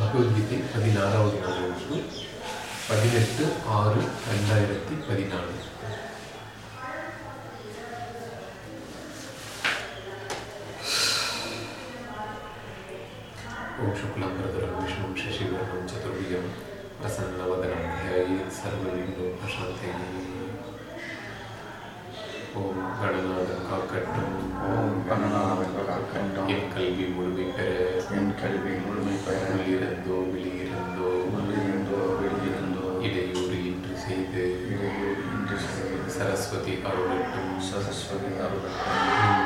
பகவத்கீதை பதினாறாவது நாள் வகுப்பு பதினெட்டு ஆறு ரெண்டாயிரத்தி பதினாலு. ஓம் சுக்லாம்பரதரம் விஷ்ணு சசிவரணம் சதுர்வியம் பிரசன்னவதனம் தியாயி சர்வவிந்தோபசாந்தை ஓம் கணநாதன் காக்கட்டும் ஓம் கணநாதன் காக்கட்டும். என் கல்வி முழுமை பெற என் கல்வி முழுமை பெற உள்ளிருந்தோ வெளியிருந்தோ உள்ளிருந்தோ வெளியிருந்தோ இடையூறு இன்று செய்து இடையூறு இன்றி செய்து சரஸ்வதி அருளட்டும் சரஸ்வதி அருளட்டும்.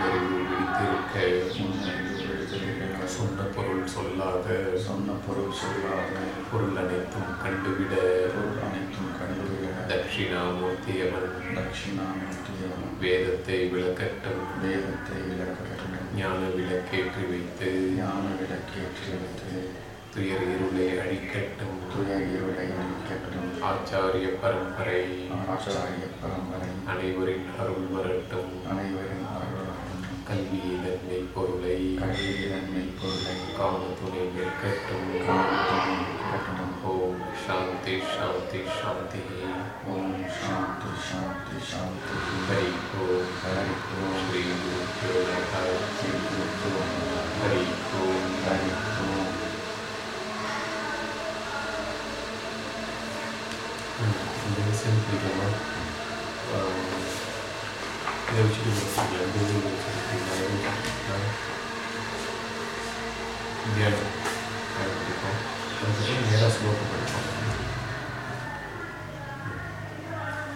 சொல்லாத சொன்ன பொருள் சொல்லாத பொருள் அனைத்தும் கண்டுவிட பொருள் அனைத்தும் கண்டுவிட. தட்சிணாமூர்த்தியவன். தட்சிணாமூர்த்தியம் வேதத்தை விளக்கட்டும் வேதத்தை விளக்கட்டும் ஞான விளக்கேற்றி வைத்து. ஞான விளக்கேற்றி வைத்து. துயர் இருளை அழிக்கட்டும். துய இருளை நீக்கட்டும் ஆச்சாரிய பரம்பரை. ஆச்சாரிய பரம்பரை. அனைவரின் அருள் வரட்டும் அனைவரின் அருளாகும் கல்வியிலன்மை பொருளை கல்வியின் மெய்ப்பொருளை காண துணை நிற்கட்டும் காணட்டும் கட்டணம் ஓம் சாந்தி சாந்தி சாந்தி ஓம் சாந்தி சாந்தி சாந்தி ஹரி ஓம் ஹரி ஓம் ஸ்ரீ குருப்பியோ நமः. ஸ்ரீ குரு ஹரி ஓம் ஹரி ஓம் 没有去过四年，没有过四年，没有过啊，没有，还有地方，但是一年的时候不会跑。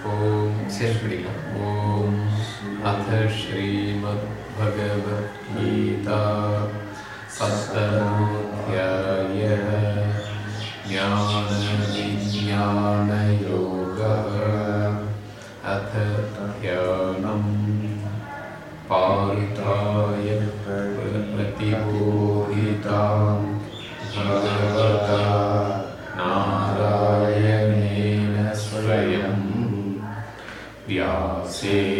ओम ओम अथ श्रीमद्भगवद्गीता सप्तमोऽध्याय ज्ञानविज्ञानयोगः पारिताय प्रतिबोधितां भगवता नारायणेन स्वयम् व्यासेन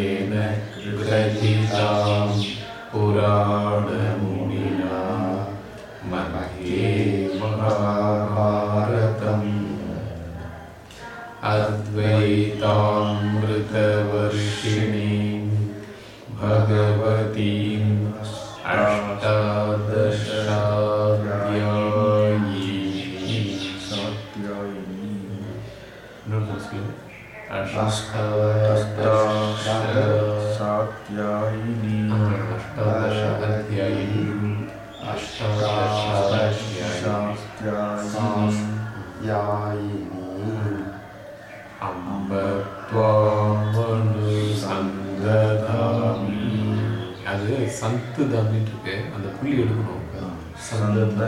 இன்னொரு முஸ்லிம் சாத்தியாயினி अष्टादश अध्यायिनी अष्टादशाध्यायिनी अम्ब त्वामनुसन्दधामि அது சந்து தாமின்னு இருக்கு அந்த புள்ளி எடுக்கணும் சந்த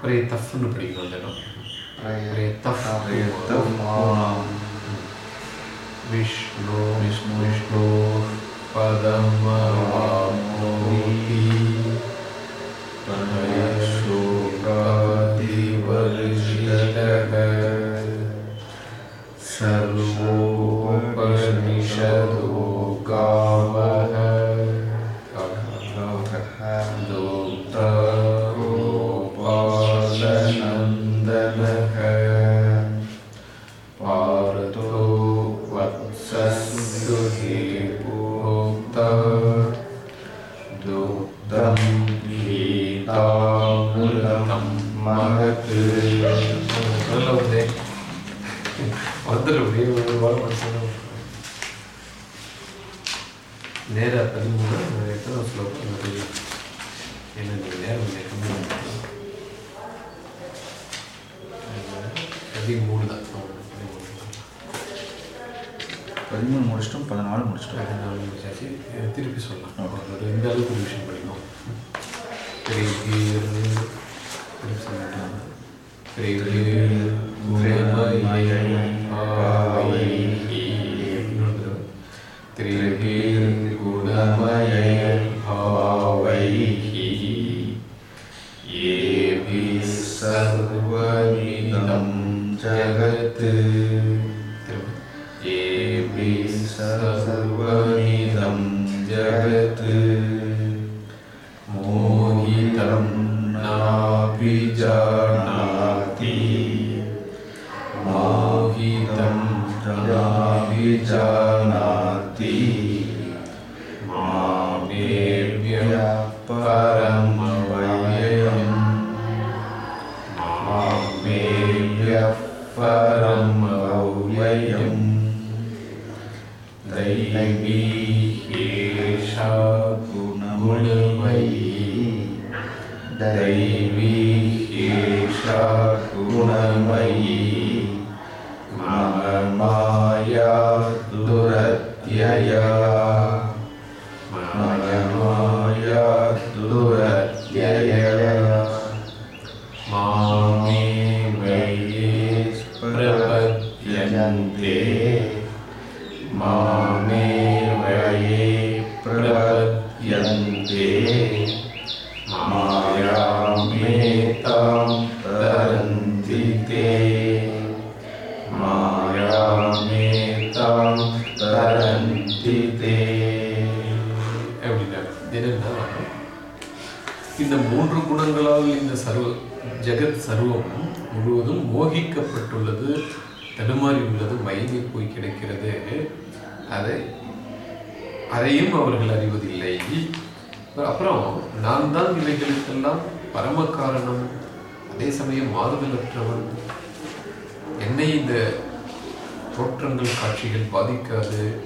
പ്രേതഫെന്ന് പഠിക്കണം കേട്ടോ വിഷ്ണു വിഷ്ണു വിഷ്ണു പദമ दोग्धोपालनन्दनः पार्थो वत्सस्सुहे भोक्ता दुग्धं गीतामृतं महत् நல்ல வந்து வந்துடும் அப்படியே ஒரு வாரம் படிச்சோம் நேராக பதிமூணு எத்தனை ஸ்லோகம் தெரியும் ஏன்னா நீங்கள் நேரம் கொஞ்சம் கம்மி பண்ணிக்கலாம். எப்படி மூணு தான். பதிமூணு முடிச்சிட்டோம் பதினாலு முடிச்சிட்டோம். பதினாலு முடிச்சாச்சு. திருப்பி சொல்லலாம். இந்த அளவுக்கு ஒரு விஷயம் படிக்கும் பெரிய பெரிய मामेभ्यः परमव्ययम् मामेभ्यः परमव्ययम् दैवी एषा गुणमयी दैवी एषा गुणमयी मम माया दुरत्यया प्रपद्यन्ते मायामेतां तरन्ति ते मायामेतां तरन्ति ते அப்படின்னா என்னன்னா இந்த மூன்று குணங்களால் இந்த சர்வ ஜெகத் சர்வம் முழுவதும் மோகிக்கப்பட்டுள்ளது தடுமாறி உள்ளது மயங்கி போய் கிடக்கிறது அதை அதையும் அவர்கள் அறிவதில்லை. அப்புறம் நான் தான் இவைகளுக்கெல்லாம் பரம காரணம் அதே சமயம் மாறுதலற்றவன். என்னை இந்த தோற்றங்கள் காட்சிகள் பாதிக்காது.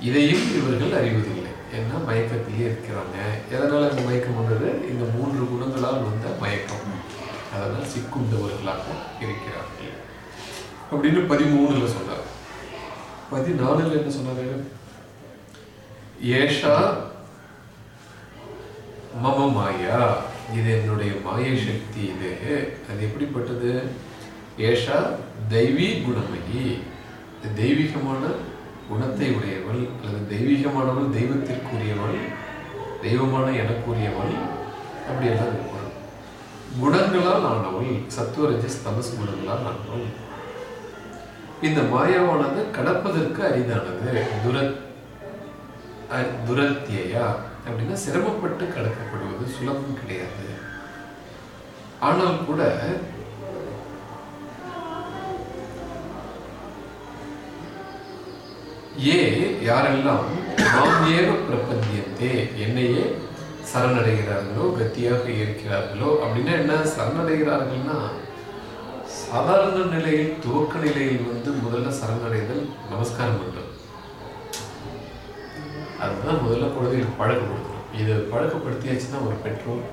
இதையும் இவர்கள் அறிவதில்லை. ஏன்னா மயக்கத்திலே இருக்கிறாங்க. எதனால் அந்த மயக்கம் வந்தது? இந்த மூன்று குணங்களால் வந்த மயக்கம். அதனால் சிக்குண்டவர்களாக இருக்கிறார்கள். அப்படின்னு பதிமூணுல சொன்னார். பதினாலுல என்ன சொன்னாரு? ஏஷா மம மாயா இது என்னுடைய மாயை சக்தி இது. அது எப்படிப்பட்டது? ஏஷா தெய்வீ குணமயி. தெய்வீகமான குணத்தை உடையவள் அல்லது தெய்வீகமானவள் தெய்வத்திற்குரியவள் தெய்வமான எனக்குரியவள் அப்படியெல்லாம் இருப்பாள் குணங்களால் ஆனவள் சத்துவரஜஸ் தமஸ் குணங்களால் ஆனவள். இந்த மாயாவானது கடப்பதற்கு அரிதானது. துரத் துரத்தியா அப்படின்னா சிரமப்பட்டு கடக்கப்படுவது சுலபம் கிடையாது. ஆனால் கூட ஏ யாரெல்லாம் நாம் ஏவ பிரபந்தியத்தே என்னையே சரணடைகிறார்களோ கத்தியாக இருக்கிறார்களோ அப்படின்னா என்ன? சரணடைகிறார்கள்னா சாதாரண நிலையில் துவக்க நிலையில் வந்து முதல்ல சரணடைதல் நமஸ்காரம் பண்ணுறது. அதுதான் முதல்ல குழந்தைகளுக்கு பழக்கப்படுத்தணும். இதை பழக்கப்படுத்தியாச்சுன்னா ஒரு பெற்றோர்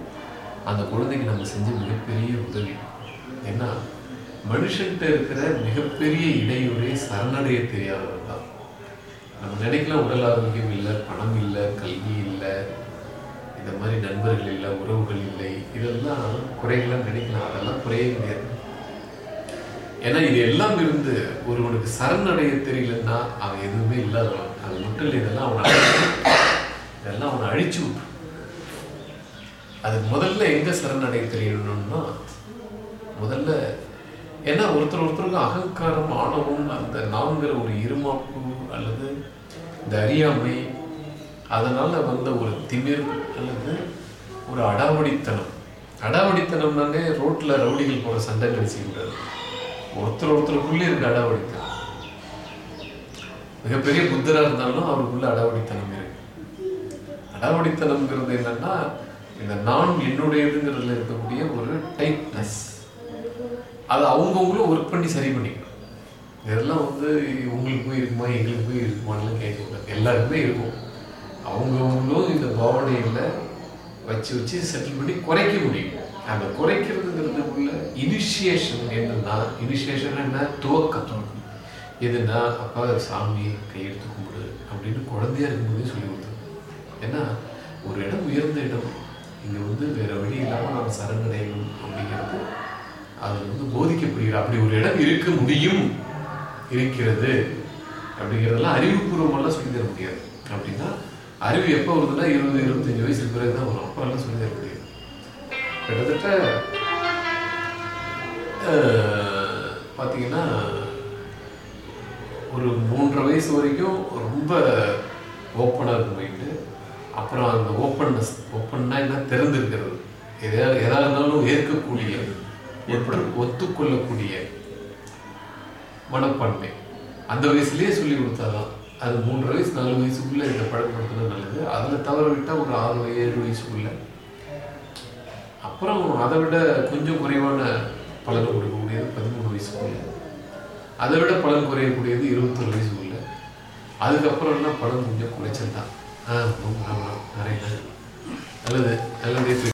அந்த குழந்தைக்கு நம்ம செஞ்ச மிகப்பெரிய உதவி. ஏன்னா மனுஷன்கிட்ட இருக்கிற மிகப்பெரிய இடையூறே சரணடைய தெரியாதவர் தான். நம்ம நினைக்கலாம் உடல் ஆரோக்கியம் இல்லை பணம் இல்லை கல்வி இல்லை இந்த மாதிரி நண்பர்கள் இல்லை உறவுகள் இல்லை. இதெல்லாம் குறைகளாக நினைக்கலாம். அதெல்லாம் குறையே கிடையாது ஏன்னா இது எல்லாம் இருந்து ஒருவனுக்கு சரணடைய தெரியலன்னா அவன் எதுவுமே இல்லாதவன். அது மட்டும் இல்லை இதெல்லாம் அவனை இதெல்லாம் அவனை அழிச்சு விட்டுரும். அது முதல்ல எங்க சரணடைய தெரியணும்னா முதல்ல ஏன்னா ஒருத்தர் ஒருத்தருக்கும் அகங்காரம் ஆணவம் அந்த நாங்கிற ஒரு இருமாப்பு அல்லது இந்த அறியாமை அதனால வந்த ஒரு திமிர் அல்லது ஒரு அடாவடித்தனம். அடாவடித்தனம்னாலே ரோட்ல ரவுடிகள் போற சண்டை நினைச்சிக்க ஒருத்தர் ஒருத்தருக்குள்ளே இருக்க அடாவடித்தனம் மிகப்பெரிய புத்தராக இருந்தாலும் அவருக்குள்ள அடாவடித்தனம் இருக்கு. அடாவடித்தனம்ங்கிறது என்னன்னா இந்த நான் என்னுடையதுங்கிறதுல இருக்கக்கூடிய ஒரு டைட்னஸ் அதை அவங்கவுங்களும் ஒர்க் பண்ணி சரி பண்ணிக்கணும். இதெல்லாம் வந்து உங்களுக்கு போய் இருக்குமா? எங்களுக்கு போய் இருக்குமான்லாம் கேட்கக்கூடாது எல்லாருக்குமே இருக்கும். அவங்கவுங்களும் இந்த பாவனையில் வச்சு வச்சு செட்டில் பண்ணி குறைக்க முடியும். அந்த குறைக்கிறதுங்கிறதுக்குள்ள இனிஷியேஷன் என்னன்னா இனிஷியேஷன் என்ன துவக்கம் எதுனா அப்பா சாமி கையெடுத்து கும்பிடு அப்படின்னு குழந்தையா இருக்கும்போதே சொல்லி கொடுத்தோம் ஏன்னா ஒரு இடம் உயர்ந்த இடம். இங்க வந்து வேற வழி இல்லாமல் நாம் சரணடையணும் அப்படிங்கிறது அது வந்து போதிக்கப்படுகிற அப்படி ஒரு இடம் இருக்க முடியும் இருக்கிறது அப்படிங்கிறதெல்லாம் அறிவுபூர்வமெல்லாம் சொல்லி தர முடியாது. அப்படின்னா அறிவு எப்போ வருதுன்னா இருபது இருபத்தஞ்சு வயசுக்கு பிறகு தான் வரும். அப்பெல்லாம் சொல்லி தர முடியாது. கிட்டத்தட்ட பார்த்தீங்கன்னா ஒரு மூன்றரை வயசு வரைக்கும் ரொம்ப ஓப்பனாக இருக்கும் மைண்டு அப்புறம் அந்த ஓப்பன்னஸ் ஓப்பன்னா என்ன? திறந்திருக்கிறது எதா எதா இருந்தாலும் ஏற்கக்கூடிய ஒத்துக்கொள்ளக்கூடிய மனப்பான்மை. அந்த வயசுலேயே சொல்லி கொடுத்தாதான். அது மூன்று வயசு நாலு வயசுக்குள்ளே இந்த பழக்கப்படுத்தினா நல்லது. அதில் தவற விட்டால் ஒரு ஆறு ஏழு வயசுக்குள்ளே அப்புறம் அதை விட கொஞ்சம் குறைவான பலன் கொடுக்கக்கூடியது பதிமூணு வயசுக்குள்ள. அதை விட பலன் குறையக்கூடியது இருபத்தொரு வயசுக்குள்ள. அதுக்கப்புறம்லாம் பலன் கொஞ்சம் குறைச்சல் தான். ஆ ஆமாம் நிறைய நல்லது நல்லது